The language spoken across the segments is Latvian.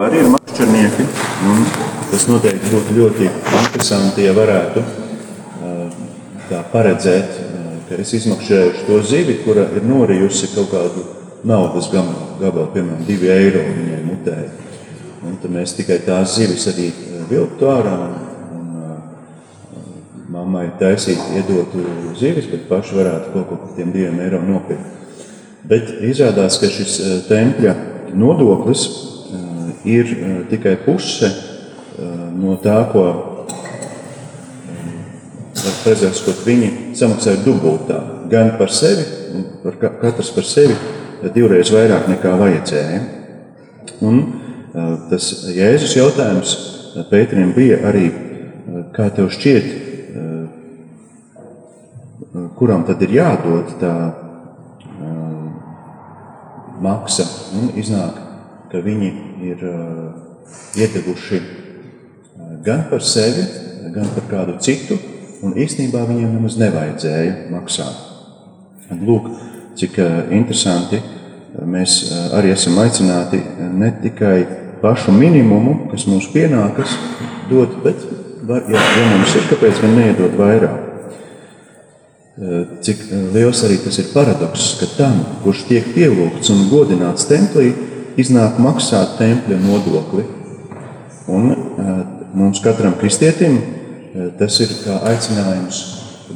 Arī ir makšķernieki, un tas noteikti būtu ļoti interesanti, ja varētu tā paredzēt, ka es izmakšķerējuši to zivi, kura ir norijusi kaut kādu naudas gabalu, piemēram, divi eiro viņai mutē. Un tad mēs tikai tās zivis arī vilktu ārā un, un mammai taisīt, iedotu zivis, bet paši varētu kaut ko par tiem diviem eiro nopirkt. Bet izrādās, ka šis tempļa nodoklis ir tikai puse no tā, ko var prezentēt, viņi samaksāja dubultā. Gan par sevi, par katrs par sevi, divreiz vairāk nekā vajadzēja. Un tas Jēzus jautājums Pēterim bija arī, kā tev šķiet, kuram tad ir jādod tā maksa. Un iznāk, ka viņi ir iedevuši gan par sevi, gan par kādu citu, un īstenībā viņiem nemaz nevajadzēja maksāt. Lūk, cik interesanti mēs arī esam aicināti ne tikai pašu minimumu, kas mums pienākas, dot, bet var, ja, ja mums ir, kāpēc gan neiedot vairāk. Cik liels arī tas ir paradoks, ka tam, kurš tiek pielūgts un godināts templī, iznāk maksāt tempļa nodokli. Un mums katram kristietim tas ir kā aicinājums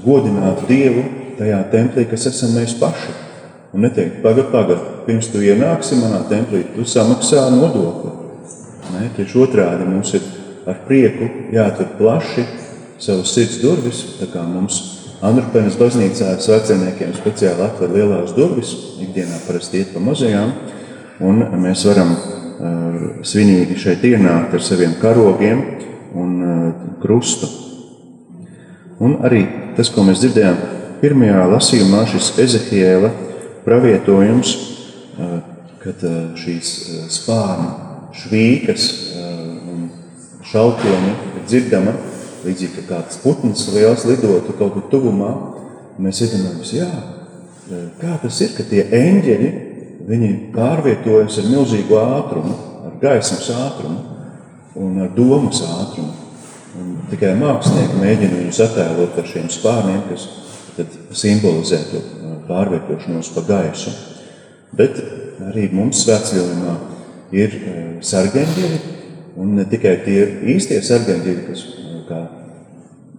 godināt Dievu tajā templī, kas esam mēs paši. Un neteikt, pagaidi, pagaidi, pirms tu ienāksi manā templī, tu samaksā nodokli. Nē, tieši otrādi mums ir ar prieku jāatver plaši savas sirds durvis, tā kā mums Andrupenes baznīcā sveceniekiem speciāli atver lielās durvis, ikdienā parasti iet pa mazajām, un mēs varam uh, svinīgi šeit ienākt ar saviem karogiem un uh, krustu. Un arī tas, ko mēs dzirdējām pirmajā lasījumā, šis Ezehiela pravietojums, uh, kad šīs spārnu švīkas un šaukoņi ir dzirdama, līdzīgi kā kāds putns liels lidotu kaut kur tuvumā, mēs iedomājamies, jā, kā tas ir, ka tie eņģeļi, viņi pārvietojas ar milzīgu ātrumu, ar gaismas ātrumu un ar domas ātrumu. Un tikai mākslinieki mēģina viņus attēlot ar šiem spārniem, kas simbolizē to pārvietošanos pa gaisu. Bet arī mums svētceļojumā ir sargeņģeļi, un ne tikai tie īstie sargeņģeļi, kas kā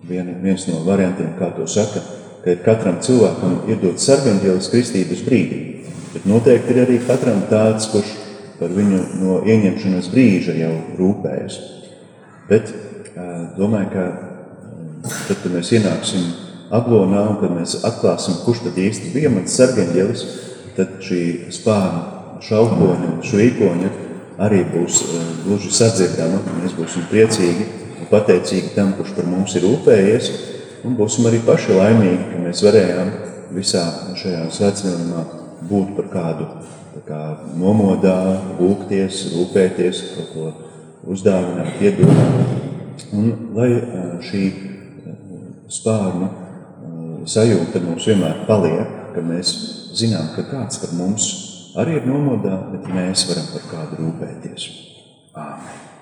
vien, viens no variantiem, kā to saka, ka ir katram cilvēkam iedot sargeņģēlis kristības brīdī. Bet noteikti ir arī katram tāds, kurš par viņu no ieņemšanas brīža jau rūpējas. Bet domāju, ka tad, kad mēs ienāksim aglonā un kad mēs atklāsim, kurš tad īsti bija mans sargeņģēlis, tad šī spāna šaukoņa, švīkoņa arī būs gluži sadzirdama. Mēs būsim priecīgi un pateicīgi tam, kurš par mums ir rūpējies, un būsim arī paši laimīgi, ka mēs varējām visā šajā svētceļojumā būt par kādu kā nomodā, lūgties, rūpēties, kaut ko uzdāvināt, iedot. Un lai šī spārnu sajūta mums vienmēr paliek, ka mēs zinām, ka kāds par mums arī ir nomodā, bet mēs varam par kādu rūpēties. Āmen.